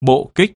bộ kích.